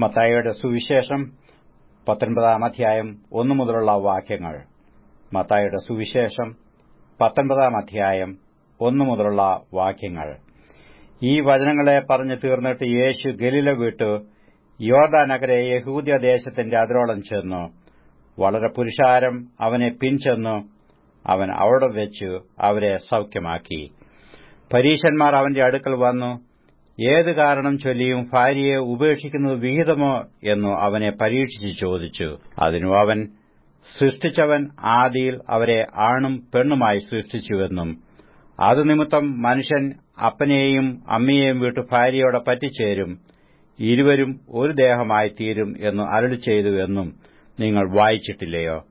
മത്തായിയുടെ സുവിശേഷം പത്തൊൻപതാം അധ്യായം ഒന്നു മുതലുള്ള വാക്യങ്ങൾ. മത്തായിയുടെ സുവിശേഷം പത്തൊൻപതാം അധ്യായം ഒന്നു മുതലുള്ള വാക്യങ്ങൾ. ഈ വചനങ്ങളെ പറഞ്ഞു തീർന്നിട്ട് യേശു ഗലീല വിട്ടു യോർദാനഗരെ യഹൂദ്യദേശത്തിന്റെ അതിരോളം ചെന്നു. വളരെ പുരുഷാരം അവനെ പിൻചെന്നു. അവൻ അവിടെ വെച്ചു അവരെ സൌഖ്യമാക്കി. പരീശന്മാർ അവന്റെ അടുക്കൽ വന്നു. ഏത് കാരണം ചൊല്ലിയും ഭാര്യയെ ഉപേക്ഷിക്കുന്നത് വിഹിതമോ എന്നു അവനെ പരീക്ഷിച്ച് ചോദിച്ചു. അതിനു അവൻ സൃഷ്ടിച്ചവൻ ആദിയിൽ അവരെ ആണും പെണ്ണുമായി സൃഷ്ടിച്ചുവെന്നും അത് നിമിത്തം മനുഷ്യൻ അപ്പനെയും അമ്മയെയും വിട്ടു ഭാര്യയോടെ പറ്റിച്ചേരും ഇരുവരും ഒരു ദേഹമായി തീരും എന്ന് അരുളി ചെയ്തു എന്നും നിങ്ങൾ വായിച്ചിട്ടില്ലയോ?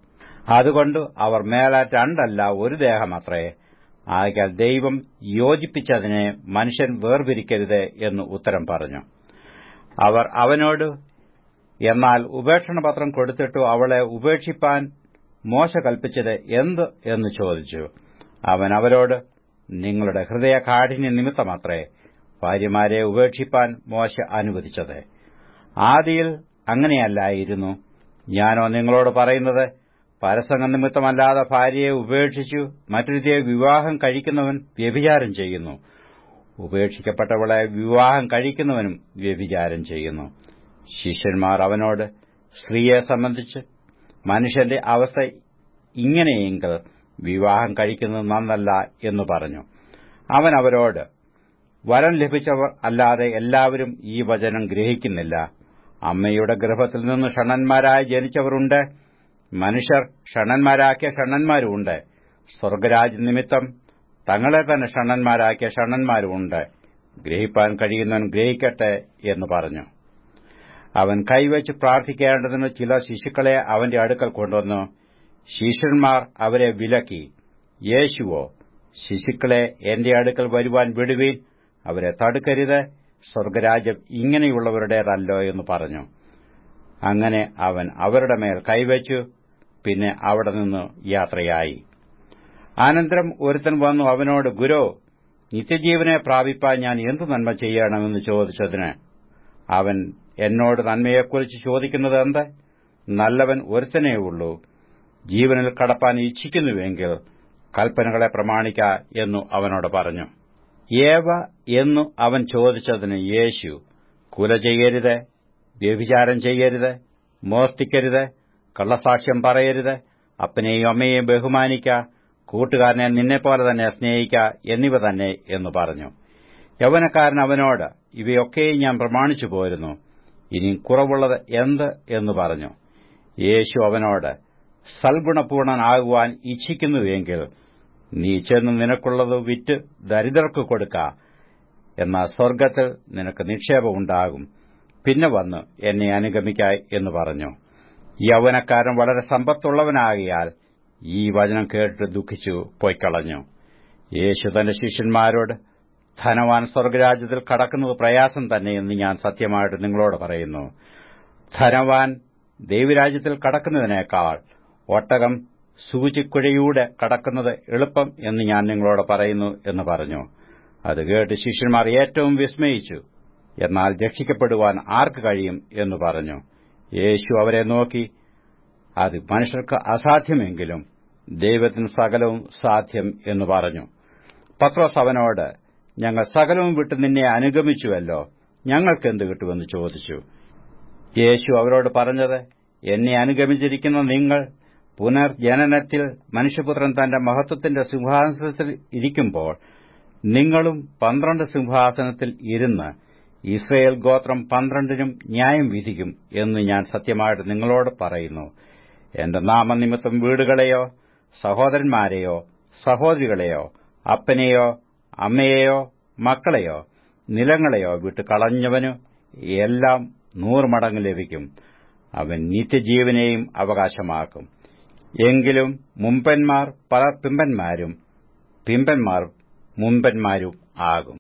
അതുകൊണ്ട് അവർ മേലാൽ രണ്ടല്ല ഒരു ദേഹമത്രേ. ആകയാൽ ദൈവം യോജിപ്പിച്ചതിനെ മനുഷ്യൻ വേർപിരിക്കരുത് എന്ന് ഉത്തരം പറഞ്ഞു. അവർ അവനോട് എന്നാൽ ഉപേക്ഷണപത്രം കൊടുത്തിട്ടു അവളെ ഉപേക്ഷിപ്പാൻ മോശ കൽപ്പിച്ചത് എന്ത്? എന്ന് ചോദിച്ചു. അവൻ അവരോട് നിങ്ങളുടെ ഹൃദയ കാഠിന്യ നിമിത്തമത്രേ ഭാര്യമാരെ ഉപേക്ഷിപ്പാൻ മോശ അനുവദിച്ചത്. ആദിയിൽ അങ്ങനെയല്ലായിരുന്നു. ഞാനോ നിങ്ങളോട് പറയുന്നത് പരസംഗ നിമിത്തമല്ലാതെ ഭാര്യയെ ഉപേക്ഷിച്ചു മറ്റൊരുതിയെ വിവാഹം കഴിക്കുന്നവൻ വ്യഭിചാരം ചെയ്യുന്നു. ഉപേക്ഷിക്കപ്പെട്ടവളെ വിവാഹം കഴിക്കുന്നവനും വ്യഭിചാരം ചെയ്യുന്നു. ശിഷ്യന്മാർ അവനോട് സ്ത്രീയെ സംബന്ധിച്ച് മനുഷ്യന്റെ അവസ്ഥ ഇങ്ങനെയെങ്കിൽ വിവാഹം കഴിക്കുന്നത് നന്നല്ല എന്ന് പറഞ്ഞു. അവൻ അവരോട് വരം ലഭിച്ചവർ അല്ലാതെ എല്ലാവരും ഈ വചനം ഗ്രഹിക്കുന്നില്ല. അമ്മയുടെ ഗർഭത്തിൽ നിന്ന് ഷണന്മാരായി ജനിച്ചവരുണ്ട്. മനുഷ്യർ ഷണ്ണന്മാരാക്കിയ ഷണ്ണന്മാരുമുണ്ട് സ്വർഗരാജ് നിമിത്തം തങ്ങളെ തന്നെ ഷണ്ണന്മാരാക്കിയ ഷണ്ണന്മാരുമുണ്ട് ഗ്രഹിപ്പാൻ കഴിയുന്നവൻ ഗ്രഹിക്കട്ടെ എന്ന് പറഞ്ഞു. അവൻ കൈവച്ച് പ്രാർത്ഥിക്കേണ്ടതിന് ചില ശിശുക്കളെ അവന്റെ അടുക്കൽ കൊണ്ടുവന്നു. ശിഷ്യന്മാർ അവരെ വിലക്കി. യേശുവോ ശിശുക്കളെ എന്റെ അടുക്കൽ വരുവാൻ വിടുവീൻ. അവരെ തടുക്കരുത്. സ്വർഗരാജ്യം ഇങ്ങനെയുള്ളവരുടേതല്ലോ എന്ന് പറഞ്ഞു. അങ്ങനെ അവൻ അവരുടെ മേൽ കൈവച്ചു. പിന്നെ അവിടെ നിന്ന് യാത്രയായി. അനന്തരം ഒരുത്തൻ വന്നു അവനോട് ഗുരു നിത്യജീവനെ പ്രാപിപ്പാൻ ഞാൻ എന്തു നന്മ ചെയ്യണമെന്ന് ചോദിച്ചതിന്? അവൻ എന്നോട് നന്മയെക്കുറിച്ച് ചോദിക്കുന്നത് എന്ത്? നല്ലവൻ ഒരുത്തനേ ഉള്ളൂ. ജീവനിൽ കടപ്പാൻ ഇച്ഛിക്കുന്നുവെങ്കിൽ കൽപ്പനകളെ പ്രമാണിക്ക എന്നു അവനോട് പറഞ്ഞു. ഏവ എന്നു അവൻ ചോദിച്ചതിന് യേശു കുല ചെയ്യരുത് വ്യഭിചാരം ചെയ്യരുത് മോഷ്ടിക്കരുത് കള്ളസാക്ഷ്യം പറയരുത്. അപ്പനെയും അമ്മയെയും ബഹുമാനിക്ക. കൂട്ടുകാരനെ നിന്നെപ്പോലെ തന്നെ സ്നേഹിക്ക എന്നിവ തന്നെ എന്ന് പറഞ്ഞു. യൗവനക്കാരൻ അവനോട് ഇവയൊക്കെയും ഞാൻ പ്രമാണിച്ചു പോരുന്നു. ഇനി കുറവുള്ളത് എന്ത്? എന്ന് പറഞ്ഞു. യേശു അവനോട് സൽഗുണപൂർണനാകുവാൻ ഇച്ഛിക്കുന്നുവെങ്കിൽ നീ ചെന്ന് നിനക്കുള്ളത് വിറ്റ് ദരിദ്രർക്ക് കൊടുക്ക. എന്നാൽ സ്വർഗത്തിൽ നിനക്ക് നിക്ഷേപമുണ്ടാകും പിന്നെ വന്ന് എന്നെ അനുഗമിക്കായി എന്ന് പറഞ്ഞു. യൗവനക്കാരൻ വളരെ സമ്പത്തുള്ളവനാകിയാൽ ഈ വചനം കേട്ട് ദുഃഖിച്ചു പോയിക്കളഞ്ഞു. യേശു തന്റെ ശിഷ്യന്മാരോട് ധനവാൻ സ്വർഗരാജ്യത്തിൽ കടക്കുന്നത് പ്രയാസം തന്നെയെന്ന് ഞാൻ സത്യമായിട്ട് നിങ്ങളോട് പറയുന്നു. ധനവാൻ ദൈവരാജ്യത്തിൽ കടക്കുന്നതിനേക്കാൾ ഒട്ടകം സൂചിക്കുഴയൂടെ കടക്കുന്നത് എളുപ്പം എന്ന് ഞാൻ നിങ്ങളോട് പറയുന്നു എന്ന് പറഞ്ഞു. അത് കേട്ട് ശിഷ്യന്മാർ ഏറ്റവും വിസ്മയിച്ചു. എന്നാൽ രക്ഷിക്കപ്പെടുവാൻ ആർക്ക് കഴിയും എന്ന് പറഞ്ഞു. യേശു അവരെ നോക്കി. അത് മനുഷ്യർക്ക് അസാധ്യമെങ്കിലും ദൈവത്തിന് സകലവും സാധ്യം എന്ന് പറഞ്ഞു. പത്രോസ് അവനോട് ഞങ്ങൾ സകലവും വിട്ട് നിന്നെ അനുഗമിച്ചുവല്ലോ. ഞങ്ങൾക്കെന്ത് കിട്ടുമെന്ന് ചോദിച്ചു. യേശു അവരോട് പറഞ്ഞത് എന്നെ അനുഗമിച്ചിരിക്കുന്ന നിങ്ങൾ പുനർജനനത്തിൽ മനുഷ്യപുത്രൻ തന്റെ മഹത്വത്തിന്റെ സിംഹാസനത്തിൽ ഇരിക്കുമ്പോൾ നിങ്ങളും പന്ത്രണ്ട് സിംഹാസനത്തിൽ ഇരുന്ന് ഇസ്രയേൽ ഗോത്രം പന്ത്രണ്ടിനും ന്യായം വിധിക്കും എന്ന് ഞാൻ സത്യമായിട്ട് നിങ്ങളോട് പറയുന്നു. എന്റെ നാമനിമിത്തം വീടുകളെയോ സഹോദരന്മാരെയോ സഹോദരികളെയോ അപ്പനെയോ അമ്മയെയോ മക്കളെയോ നിലങ്ങളെയോ വിട്ട് കളഞ്ഞവന് എല്ലാം നൂറ് മടങ്ങ് ലഭിക്കും. അവൻ നിത്യജീവനെയും അവകാശമാക്കും. എങ്കിലും മുമ്പന്മാർ പല പിമ്പന്മാരും പിമ്പന്മാർ മുമ്പന്മാരും ആകും.